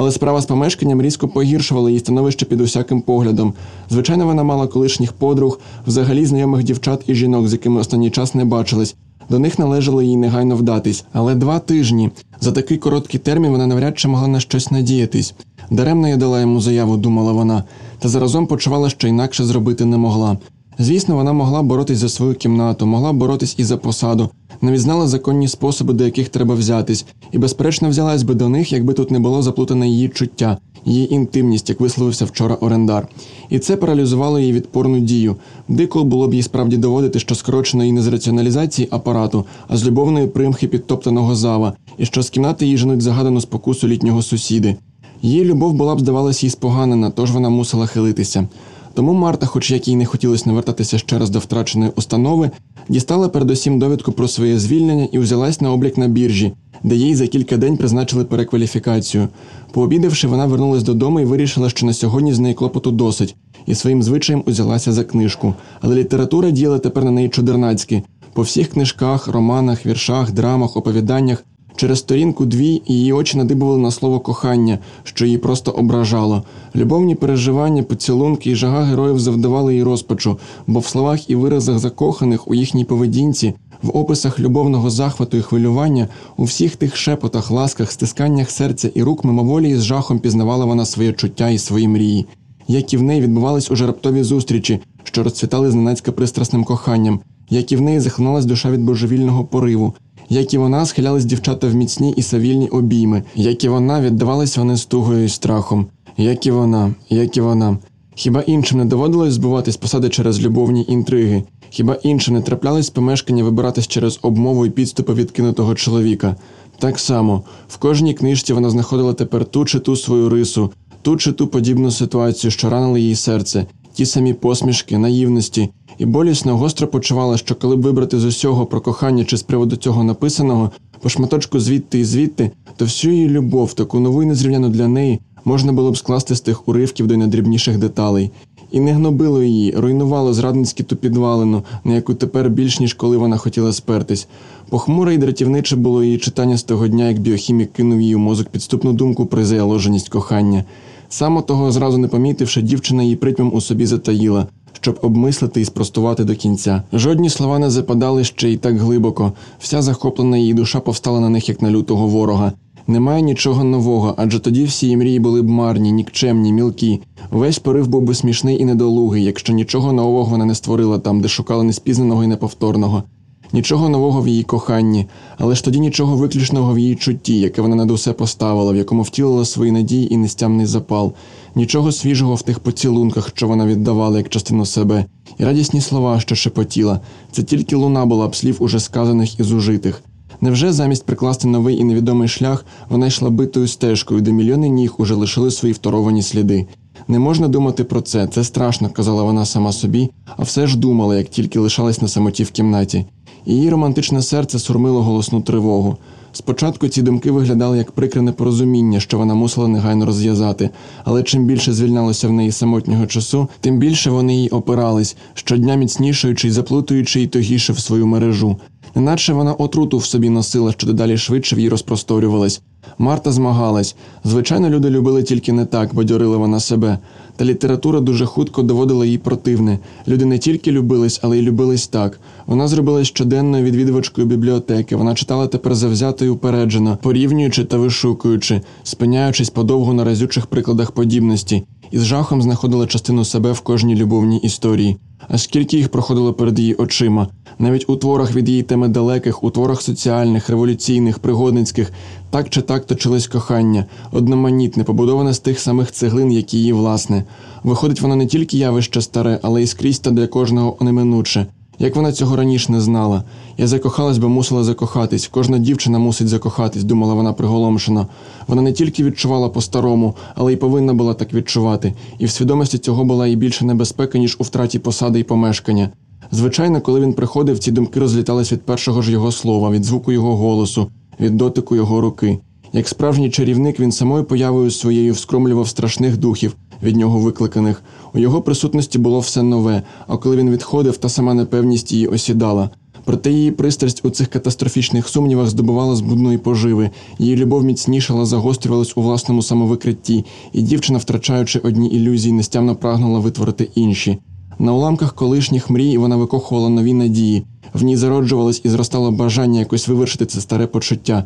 Але справа з помешканням різко погіршувала її становище під усяким поглядом. Звичайно, вона мала колишніх подруг, взагалі знайомих дівчат і жінок, з якими останній час не бачились. До них належало їй негайно вдатись, але два тижні за такий короткий термін вона навряд чи могла на щось надіятись. Даремно я дала йому заяву, думала вона, та заразом почувала, що інакше зробити не могла. Звісно, вона могла боротись за свою кімнату, могла боротись і за посаду, навіть знала законні способи, до яких треба взятись, і безперечно взялась би до них, якби тут не було заплутане її чуття, її інтимність, як висловився вчора орендар. І це паралізувало її відпорну дію. Дико було б їй справді доводити, що скорочено її не з раціоналізації апарату, а з любовної примхи підтоптаного зава, і що з кімнати їй женуть загадану спокусу літнього сусіди. Її любов була б, здавалось, їй споганена, тож вона мусила хилитися. Тому Марта, хоч як їй не хотілося навертатися ще раз до втраченої установи, дістала передусім довідку про своє звільнення і взялась на облік на біржі, де їй за кілька день призначили перекваліфікацію. Пообідавши, вона вернулась додому і вирішила, що на сьогодні з неї клопоту досить, і своїм звичаєм узялася за книжку. Але література діяла тепер на неї чудернацьки. По всіх книжках, романах, віршах, драмах, оповіданнях Через сторінку дві її очі надибували на слово кохання, що її просто ображало. Любовні переживання, поцілунки і жага героїв завдавали їй розпачу, бо в словах і виразах закоханих у їхній поведінці, в описах любовного захвату і хвилювання, у всіх тих шепотах, ласках, стисканнях серця і рук мимоволі з жахом пізнавала вона своє чуття і свої мрії, як і в неї відбувались уже раптові зустрічі, що розцвітали зненацька пристрасним коханням, як і в неї захлиналась душа від божевільного пориву як і вона схилялись дівчата в міцні і савільні обійми, як і вона віддавались вони з тугою і страхом, як і вона, як і вона. Хіба іншим не доводилось збуватись посади через любовні інтриги? Хіба іншим не траплялись помешкання вибиратись через обмову і підступи відкинутого чоловіка? Так само в кожній книжці вона знаходила тепер ту чи ту свою рису, ту чи ту подібну ситуацію, що ранили її серце, ті самі посмішки, наївності, і болісно гостро почувала, що коли б вибрати з усього про кохання чи з приводу цього написаного, по шматочку звідти і звідти, то всю її любов, таку нову і незрівняну для неї, можна було б скласти з тих уривків до найдрібніших деталей. І не гнобило її, руйнувало зрадницьки ту підвалину, на яку тепер більш ніж коли вона хотіла спертись. Похмуре і дратівниче було її читання з того дня, як біохімік кинув її у мозок підступну думку про заяложеність кохання. Само того зразу не помітивши, дівчина її притьмом у собі затаїла щоб обмислити і спростувати до кінця. Жодні слова не западали ще й так глибоко. Вся захоплена її душа повстала на них як на лютого ворога. Немає нічого нового, адже тоді всі її мрії були б марні, нікчемні, мілкі. Весь порив був би смішний і недолугий, якщо нічого нового вона не створила там, де шукала неспізнаного і неповторного. Нічого нового в її коханні, але ж тоді нічого виключного в її чутті, яке вона над усе поставила, в якому втілила свої надії і нестямний запал нічого свіжого в тих поцілунках, що вона віддавала як частину себе, і радісні слова, що шепотіла. Це тільки луна була б слів уже сказаних і зужитих. Невже замість прикласти новий і невідомий шлях вона йшла битою стежкою, де мільйони ніг уже лишили свої второвані сліди? Не можна думати про це, це страшно, казала вона сама собі, а все ж думала, як тільки лишалась на самоті в кімнаті. Її романтичне серце сурмило голосну тривогу. Спочатку ці думки виглядали як прикре непорозуміння, що вона мусила негайно розв'язати, але чим більше звільнялося в неї самотнього часу, тим більше вони їй опирались, щодня міцнішуючи й заплутуючи й тогіше в свою мережу. Неначе вона отруту в собі носила, що дедалі швидше в їй розпросторювалась. Марта змагалась. Звичайно, люди любили тільки не так, бадьорила вона себе. Та література дуже хутко доводила їй противне. Люди не тільки любились, але й любились так. Вона зробилась щоденною відвідувачкою бібліотеки. Вона читала тепер завзято і упереджено, порівнюючи та вишукуючи, спиняючись подовго на разючих прикладах подібності, і з жахом знаходила частину себе в кожній любовній історії. А скільки їх проходило перед її очима, навіть у творах від її теми далеких, у творах соціальних, революційних, пригодницьких, так чи так точилось кохання, одноманітне, побудоване з тих самих цеглин, як її власне. Виходить, воно не тільки явище старе, але й скрізь та для кожного неминуче. Як вона цього раніше не знала. Я закохалась, бо мусила закохатись. Кожна дівчина мусить закохатись, думала вона приголомшено. Вона не тільки відчувала по-старому, але й повинна була так відчувати, і в свідомості цього була і більше небезпека, ніж у втраті посади і помешкання. Звичайно, коли він приходив, ці думки розлітались від першого ж його слова, від звуку його голосу, від дотику його руки. Як справжній чарівник, він самою появою своєю вскромлював страшних духів, від нього викликаних. У його присутності було все нове, а коли він відходив, та сама непевність її осідала. Проте її пристрасть у цих катастрофічних сумнівах здобувала збудної поживи. Її любов міцнішала, загострювалась у власному самовикритті, і дівчина, втрачаючи одні ілюзії, нестямно прагнула витворити інші. На уламках колишніх мрій вона викохувала нові надії. В ній зароджувалось і зростало бажання якось вивершити це старе почуття.